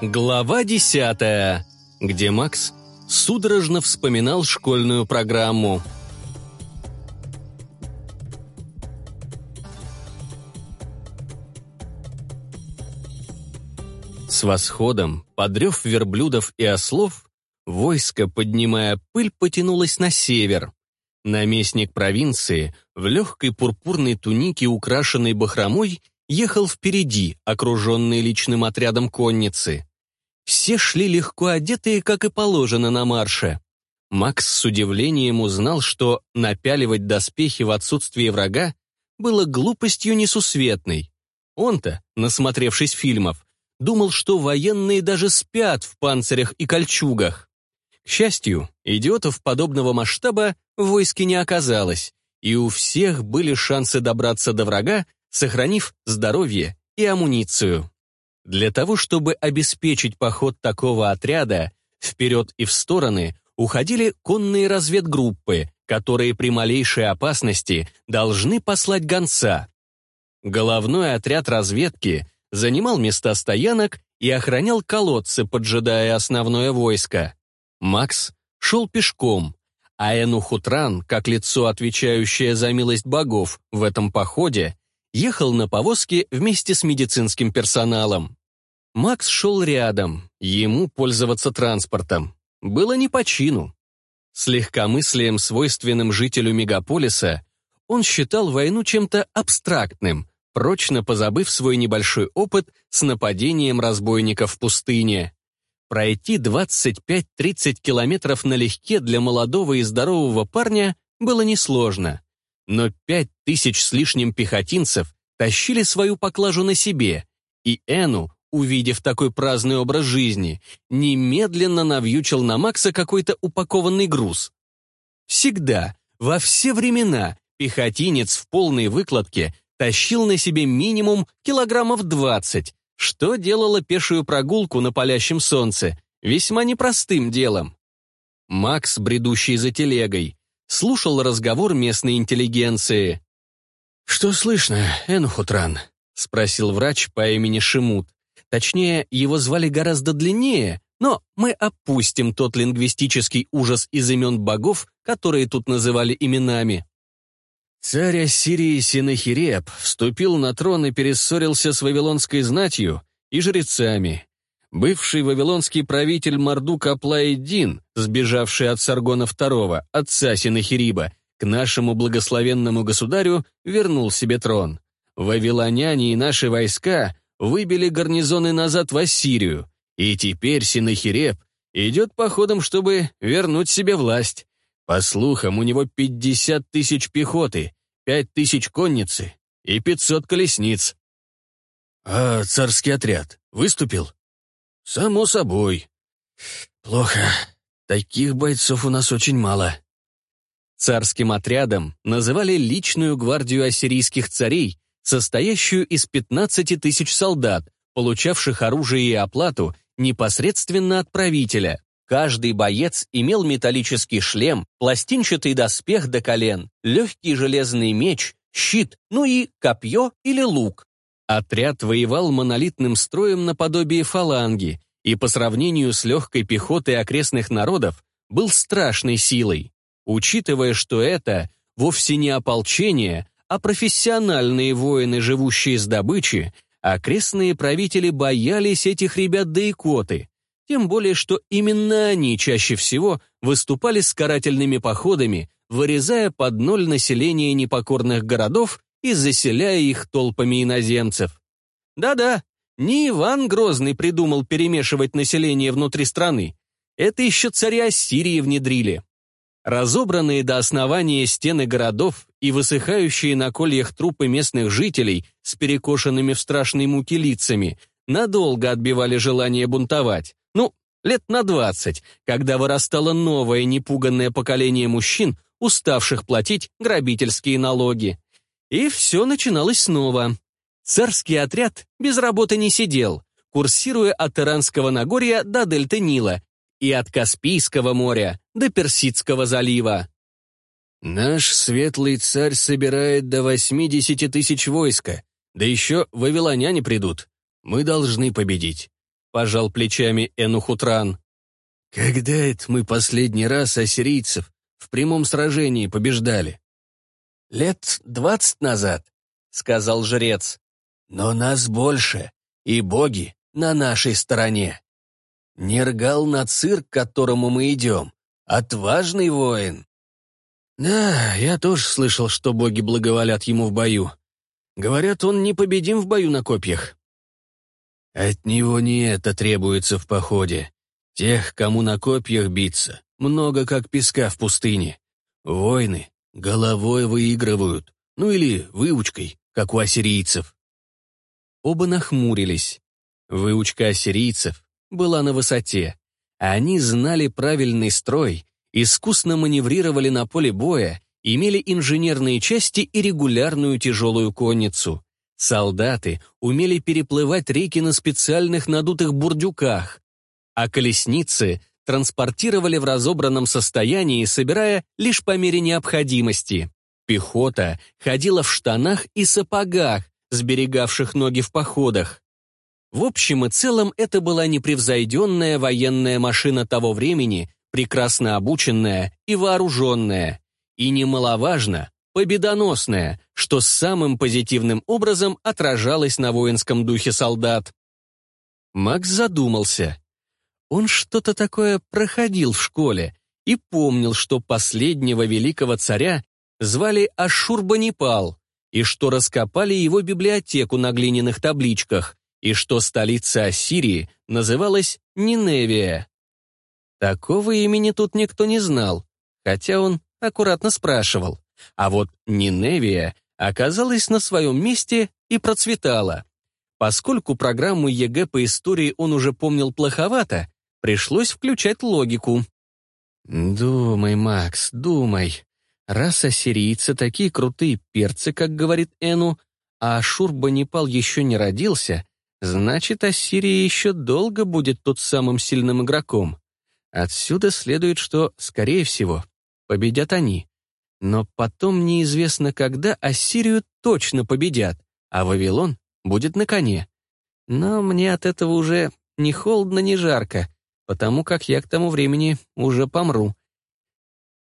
Глава 10, где Макс судорожно вспоминал школьную программу. С восходом, подрев верблюдов и ослов, войско, поднимая пыль, потянулось на север. Наместник провинции в легкой пурпурной тунике, украшенной бахромой, ехал впереди, окруженный личным отрядом конницы. Все шли легко одетые, как и положено на марше. Макс с удивлением узнал, что напяливать доспехи в отсутствие врага было глупостью несусветной. Он-то, насмотревшись фильмов, думал, что военные даже спят в панцирях и кольчугах. К счастью, идиотов подобного масштаба в войске не оказалось, и у всех были шансы добраться до врага, сохранив здоровье и амуницию. Для того, чтобы обеспечить поход такого отряда, вперед и в стороны уходили конные разведгруппы, которые при малейшей опасности должны послать гонца. Головной отряд разведки занимал места стоянок и охранял колодцы, поджидая основное войско. Макс шел пешком, а Энухутран, как лицо, отвечающее за милость богов в этом походе, ехал на повозке вместе с медицинским персоналом. Макс шел рядом, ему пользоваться транспортом. Было не по чину. С легкомыслием, свойственным жителю мегаполиса, он считал войну чем-то абстрактным, прочно позабыв свой небольшой опыт с нападением разбойников в пустыне. Пройти 25-30 километров налегке для молодого и здорового парня было несложно. Но 5000 с лишним пехотинцев тащили свою поклажу на себе, и Эну увидев такой праздный образ жизни, немедленно навьючил на Макса какой-то упакованный груз. Всегда, во все времена, пехотинец в полной выкладке тащил на себе минимум килограммов 20, что делало пешую прогулку на палящем солнце весьма непростым делом. Макс, бредущий за телегой, слушал разговор местной интеллигенции. «Что слышно, Энхутран?» — спросил врач по имени Шимут. Точнее, его звали гораздо длиннее, но мы опустим тот лингвистический ужас из имен богов, которые тут называли именами. Царь Ассирии Синахиреб вступил на трон и перессорился с вавилонской знатью и жрецами. Бывший вавилонский правитель Мардук Аплаэддин, сбежавший от Саргона II, отца Синахириба, к нашему благословенному государю вернул себе трон. Вавилоняне и наши войска выбили гарнизоны назад в Ассирию, и теперь Синахиреб идет походом, чтобы вернуть себе власть. По слухам, у него 50 тысяч пехоты, 5 тысяч конницы и 500 колесниц. А царский отряд выступил? Само собой. Плохо. Таких бойцов у нас очень мало. Царским отрядом называли личную гвардию ассирийских царей, состоящую из 15 тысяч солдат, получавших оружие и оплату непосредственно от правителя. Каждый боец имел металлический шлем, пластинчатый доспех до колен, легкий железный меч, щит, ну и копье или лук. Отряд воевал монолитным строем наподобие фаланги и по сравнению с легкой пехотой окрестных народов был страшной силой. Учитывая, что это вовсе не ополчение, а профессиональные воины, живущие с добычи, окрестные правители боялись этих ребят да икоты, тем более что именно они чаще всего выступали с карательными походами, вырезая под ноль население непокорных городов и заселяя их толпами иноземцев. Да-да, не Иван Грозный придумал перемешивать население внутри страны. Это еще царя Сирии внедрили. Разобранные до основания стены городов и высыхающие на кольях трупы местных жителей с перекошенными в страшной муке лицами надолго отбивали желание бунтовать. Ну, лет на двадцать, когда вырастало новое непуганное поколение мужчин, уставших платить грабительские налоги. И все начиналось снова. Царский отряд без работы не сидел, курсируя от Иранского Нагорья до Дельты Нила, и от Каспийского моря до Персидского залива. Наш светлый царь собирает до 80 тысяч войска, да еще вавилоняне придут. Мы должны победить», — пожал плечами Энухутран. «Когда это мы последний раз ассирийцев в прямом сражении побеждали?» «Лет двадцать назад», — сказал жрец. «Но нас больше, и боги на нашей стороне» не ргал на цирк, к которому мы идем. Отважный воин. Да, я тоже слышал, что боги благоволят ему в бою. Говорят, он непобедим в бою на копьях. От него не это требуется в походе. Тех, кому на копьях биться, много как песка в пустыне. Войны головой выигрывают, ну или выучкой, как у ассирийцев. Оба нахмурились. Выучка ассирийцев была на высоте. Они знали правильный строй, искусно маневрировали на поле боя, имели инженерные части и регулярную тяжелую конницу. Солдаты умели переплывать реки на специальных надутых бурдюках, а колесницы транспортировали в разобранном состоянии, собирая лишь по мере необходимости. Пехота ходила в штанах и сапогах, сберегавших ноги в походах. В общем и целом, это была непревзойденная военная машина того времени, прекрасно обученная и вооруженная. И немаловажно, победоносная, что самым позитивным образом отражалось на воинском духе солдат. Макс задумался. Он что-то такое проходил в школе и помнил, что последнего великого царя звали Ашурбанипал, и что раскопали его библиотеку на глиняных табличках, и что столица Ассирии называлась Ниневия. Такого имени тут никто не знал, хотя он аккуратно спрашивал. А вот Ниневия оказалась на своем месте и процветала. Поскольку программу ЕГЭ по истории он уже помнил плоховато, пришлось включать логику. «Думай, Макс, думай. Раз ассирийцы такие крутые перцы, как говорит Эну, Ашшурбанипал еще не родился, Значит, Ассирия еще долго будет тот самым сильным игроком. Отсюда следует, что, скорее всего, победят они. Но потом неизвестно, когда Ассирию точно победят, а Вавилон будет на коне. Но мне от этого уже ни холодно, ни жарко, потому как я к тому времени уже помру.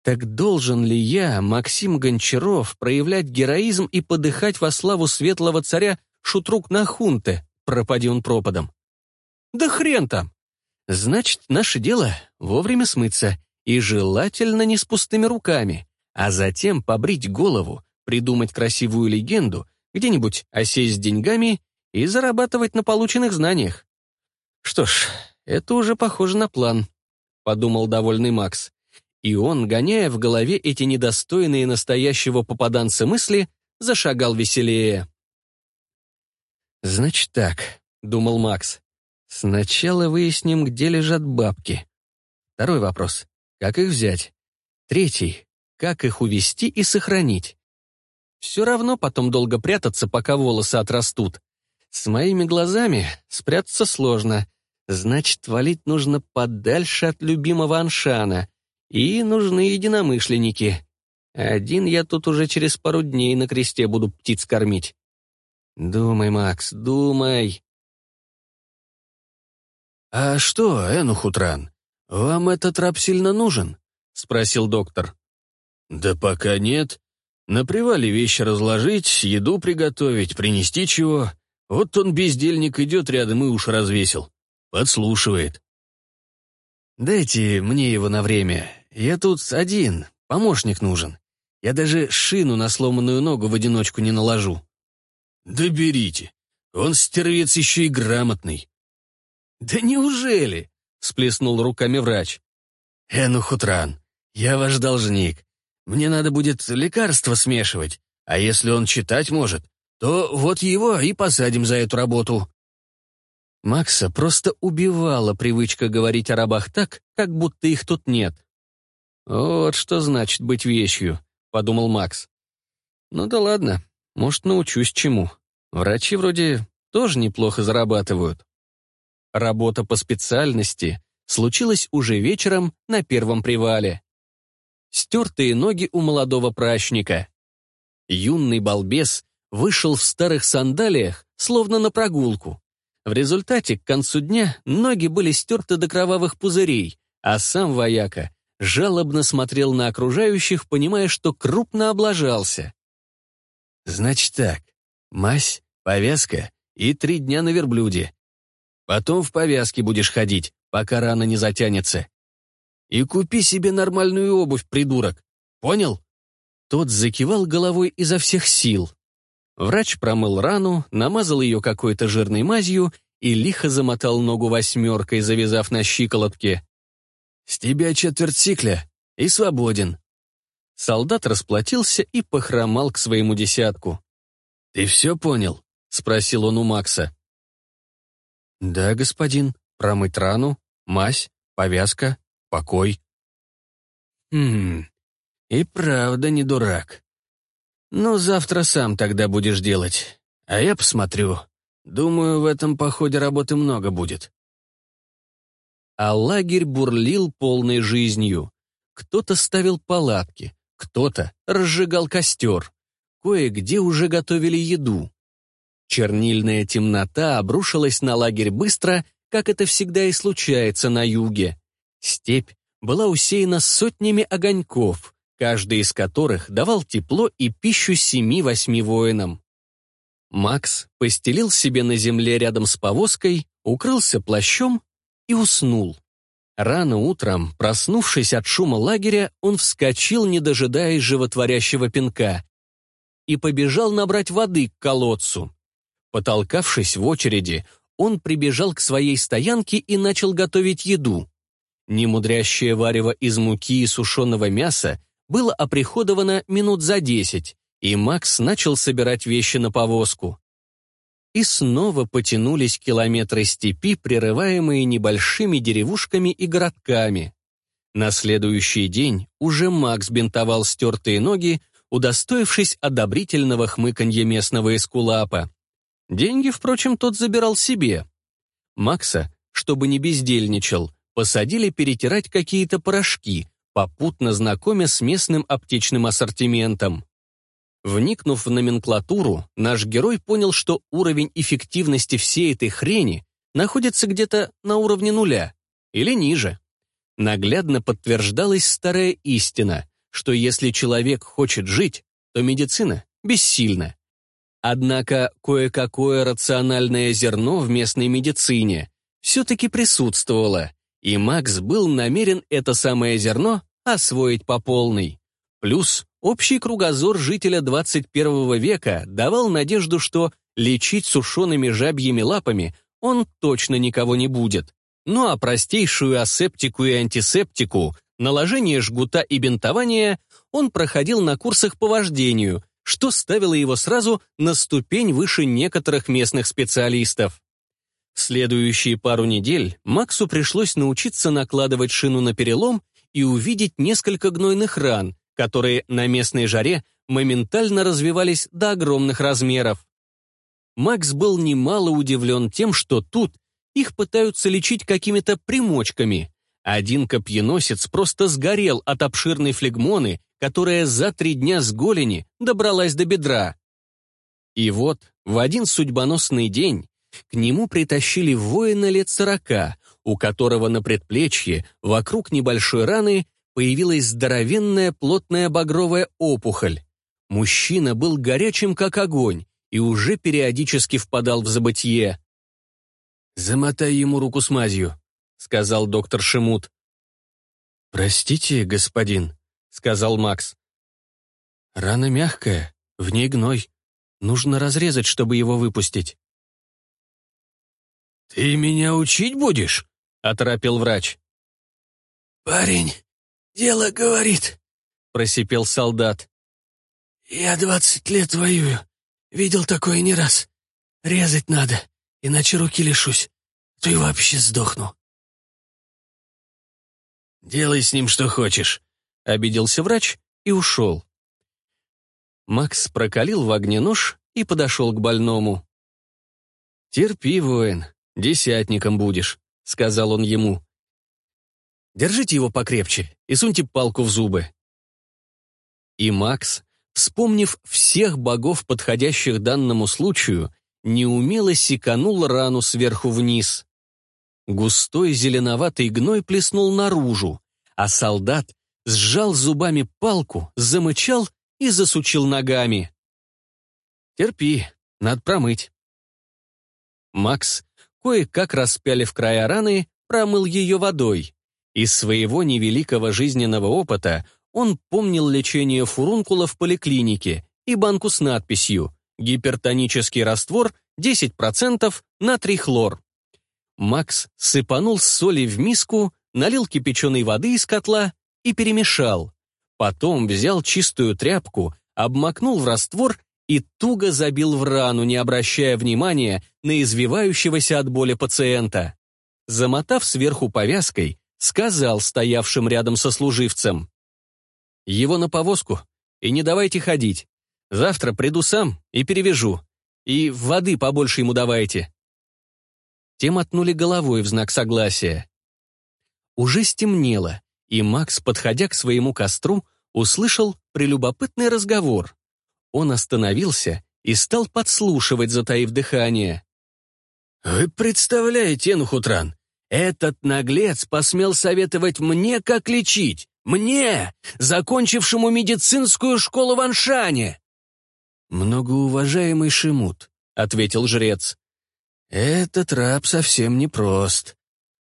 Так должен ли я, Максим Гончаров, проявлять героизм и подыхать во славу светлого царя Шутрук Нахунте? пропади он пропадом. Да хрен там! Значит, наше дело вовремя смыться, и желательно не с пустыми руками, а затем побрить голову, придумать красивую легенду, где-нибудь осесть с деньгами и зарабатывать на полученных знаниях. Что ж, это уже похоже на план, подумал довольный Макс. И он, гоняя в голове эти недостойные настоящего попаданца мысли, зашагал веселее. «Значит так», — думал Макс. «Сначала выясним, где лежат бабки. Второй вопрос. Как их взять? Третий. Как их увести и сохранить? Все равно потом долго прятаться, пока волосы отрастут. С моими глазами спрятаться сложно. Значит, валить нужно подальше от любимого Аншана. И нужны единомышленники. Один я тут уже через пару дней на кресте буду птиц кормить. «Думай, Макс, думай!» «А что, Энухутран, вам этот раб сильно нужен?» — спросил доктор. «Да пока нет. На привале вещи разложить, еду приготовить, принести чего. Вот он, бездельник, идет рядом и уж развесил. Подслушивает». «Дайте мне его на время. Я тут один, помощник нужен. Я даже шину на сломанную ногу в одиночку не наложу». «Да берите. Он стервец еще и грамотный». «Да неужели?» — сплеснул руками врач. «Эну Хутран, я ваш должник. Мне надо будет лекарства смешивать, а если он читать может, то вот его и посадим за эту работу». Макса просто убивала привычка говорить о рабах так, как будто их тут нет. «Вот что значит быть вещью», — подумал Макс. «Ну да ладно, может, научусь чему. Врачи вроде тоже неплохо зарабатывают. Работа по специальности случилась уже вечером на первом привале. Стертые ноги у молодого прачника. Юный балбес вышел в старых сандалиях, словно на прогулку. В результате к концу дня ноги были стерты до кровавых пузырей, а сам вояка жалобно смотрел на окружающих, понимая, что крупно облажался. Значит так, мазь, повязка и три дня на верблюде. Потом в повязке будешь ходить, пока рана не затянется. И купи себе нормальную обувь, придурок. Понял? Тот закивал головой изо всех сил. Врач промыл рану, намазал ее какой-то жирной мазью и лихо замотал ногу восьмеркой, завязав на щиколотке. «С тебя четверть цикля и свободен», Солдат расплатился и похромал к своему десятку. «Ты все понял?» — спросил он у Макса. «Да, господин. Промыть рану, мазь, повязка, покой». «Хм, и правда не дурак. Но завтра сам тогда будешь делать. А я посмотрю. Думаю, в этом походе работы много будет». А лагерь бурлил полной жизнью. Кто-то ставил палатки, кто-то разжигал костер. Кое-где уже готовили еду. Чернильная темнота обрушилась на лагерь быстро, как это всегда и случается на юге. Степь была усеяна сотнями огоньков, каждый из которых давал тепло и пищу семи-восьми воинам. Макс постелил себе на земле рядом с повозкой, укрылся плащом и уснул. Рано утром, проснувшись от шума лагеря, он вскочил, не дожидаясь животворящего пинка, и побежал набрать воды к колодцу. Потолкавшись в очереди, он прибежал к своей стоянке и начал готовить еду. Немудрящее варево из муки и сушеного мяса было оприходовано минут за десять, и Макс начал собирать вещи на повозку и снова потянулись километры степи, прерываемые небольшими деревушками и городками. На следующий день уже Макс бинтовал стертые ноги, удостоившись одобрительного хмыканья местного эскулапа. Деньги, впрочем, тот забирал себе. Макса, чтобы не бездельничал, посадили перетирать какие-то порошки, попутно знакомя с местным аптечным ассортиментом. Вникнув в номенклатуру, наш герой понял, что уровень эффективности всей этой хрени находится где-то на уровне нуля или ниже. Наглядно подтверждалась старая истина, что если человек хочет жить, то медицина бессильна. Однако кое-какое рациональное зерно в местной медицине все-таки присутствовало, и Макс был намерен это самое зерно освоить по полной. Плюс общий кругозор жителя 21 века давал надежду, что лечить сушеными жабьими лапами он точно никого не будет. Ну а простейшую асептику и антисептику, наложение жгута и бинтование он проходил на курсах по вождению, что ставило его сразу на ступень выше некоторых местных специалистов. Следующие пару недель Максу пришлось научиться накладывать шину на перелом и увидеть несколько гнойных ран, которые на местной жаре моментально развивались до огромных размеров. Макс был немало удивлен тем, что тут их пытаются лечить какими-то примочками. Один копьеносец просто сгорел от обширной флегмоны, которая за три дня с голени добралась до бедра. И вот в один судьбоносный день к нему притащили воина лет сорока, у которого на предплечье, вокруг небольшой раны, появилась здоровенная плотная багровая опухоль. Мужчина был горячим, как огонь, и уже периодически впадал в забытье. «Замотай ему руку смазью», — сказал доктор Шимут. «Простите, господин», — сказал Макс. «Рана мягкая, в ней гной. Нужно разрезать, чтобы его выпустить». «Ты меня учить будешь?» — оторопил врач. «Парень, дело говорит», — просипел солдат. «Я двадцать лет воюю. Видел такое не раз. Резать надо, иначе руки лишусь. А то вообще сдохну». «Делай с ним что хочешь», — обиделся врач и ушел. Макс прокалил в огне нож и подошел к больному. «Терпи, воин, десятником будешь», — сказал он ему. Держите его покрепче и суньте палку в зубы». И Макс, вспомнив всех богов, подходящих данному случаю, неумело секанул рану сверху вниз. Густой зеленоватый гной плеснул наружу, а солдат сжал зубами палку, замычал и засучил ногами. «Терпи, надо промыть». Макс, кое-как распяли в края раны, промыл ее водой. Из своего невеликого жизненного опыта он помнил лечение фурункула в поликлинике и банку с надписью «Гипертонический раствор 10% натрий хлор». Макс сыпанул соли в миску, налил кипяченой воды из котла и перемешал. Потом взял чистую тряпку, обмакнул в раствор и туго забил в рану, не обращая внимания на извивающегося от боли пациента. Замотав сверху повязкой, сказал стоявшим рядом со служивцем. «Его на повозку и не давайте ходить. Завтра приду сам и перевяжу. И воды побольше ему давайте». Те мотнули головой в знак согласия. Уже стемнело, и Макс, подходя к своему костру, услышал прелюбопытный разговор. Он остановился и стал подслушивать, затаив дыхание. «Вы представляете, Энухутран, этот наглец посмел советовать мне, как лечить. Мне, закончившему медицинскую школу в Аншане. «Многоуважаемый Шимут», — ответил жрец, — «этот раб совсем непрост.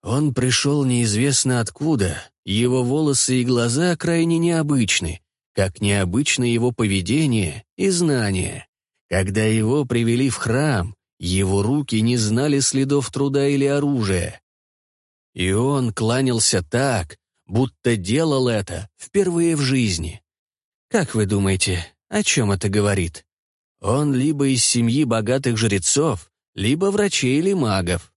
Он пришел неизвестно откуда, его волосы и глаза крайне необычны, как необычно его поведение и знания. Когда его привели в храм, его руки не знали следов труда или оружия. И он кланялся так, будто делал это впервые в жизни. Как вы думаете, о чем это говорит? Он либо из семьи богатых жрецов, либо врачей или магов.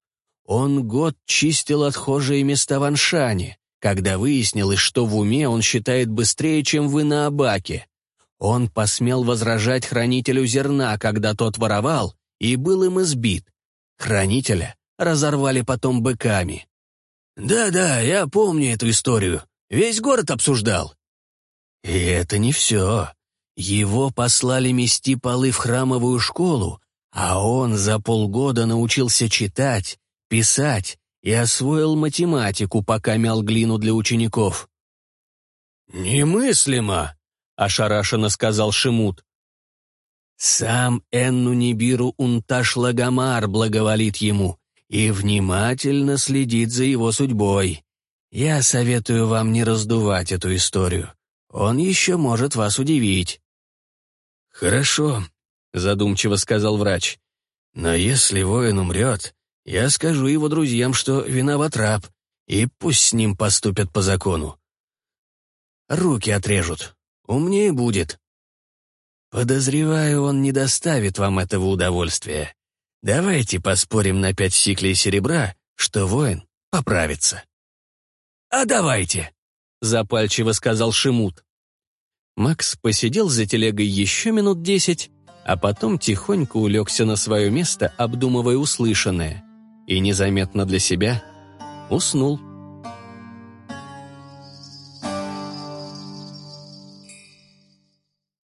Он год чистил отхожие места в Аншане, когда выяснилось, что в уме он считает быстрее, чем вы на Абаке. Он посмел возражать хранителю зерна, когда тот воровал, и был им избит. Хранителя разорвали потом быками. «Да-да, я помню эту историю. Весь город обсуждал». И это не все. Его послали мести полы в храмовую школу, а он за полгода научился читать, писать и освоил математику, пока мял глину для учеников. «Немыслимо!» — ошарашенно сказал Шимут. «Сам Энну Нибиру Унташ Лагомар благоволит ему и внимательно следит за его судьбой. Я советую вам не раздувать эту историю. Он еще может вас удивить». «Хорошо», — задумчиво сказал врач. «Но если воин умрет, я скажу его друзьям, что виноват раб, и пусть с ним поступят по закону. Руки отрежут. Умнее будет». «Подозреваю, он не доставит вам этого удовольствия. Давайте поспорим на пять сиклей серебра, что воин поправится. «А давайте!» — запальчиво сказал Шимут. Макс посидел за телегой еще минут десять, а потом тихонько улегся на свое место, обдумывая услышанное, и незаметно для себя уснул.